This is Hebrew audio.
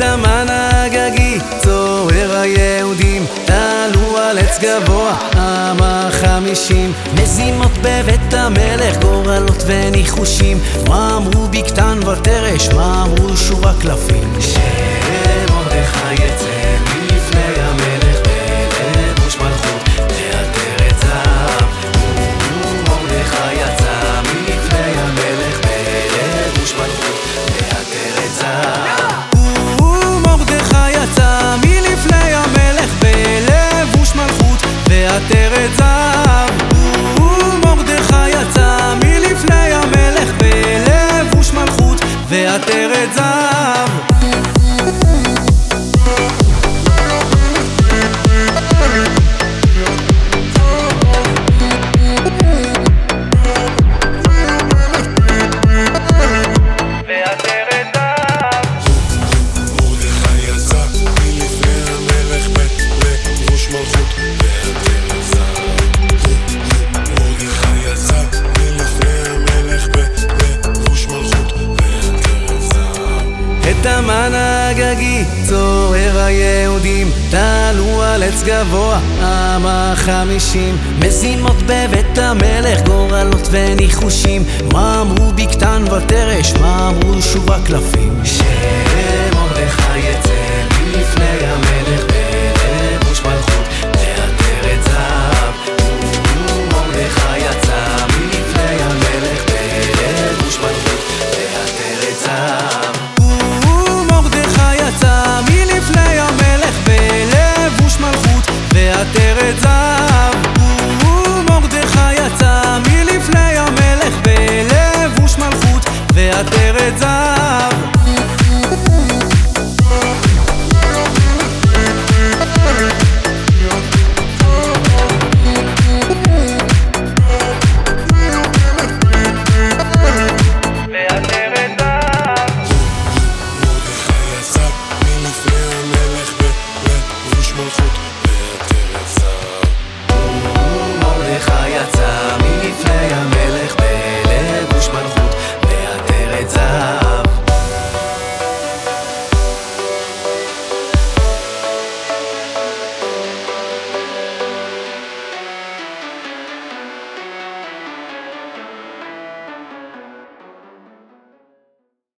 המן הגגי, צורר היהודים, תעלו על עץ גבוה, עם החמישים. מזימות בבית המלך, גורלות וניחושים, מה אמרו בקתן ותרש, מה אמרו שוב הקלפים? ועטרת זהב. את הגגי, צורר היהודים, תעלו על עץ גבוה, עם החמישים. מזימות בבית המלך, גורלות וניחושים. מה אמרו בקתן ותרש, מה אמרו שוב הקלפים? מחתרת זהב.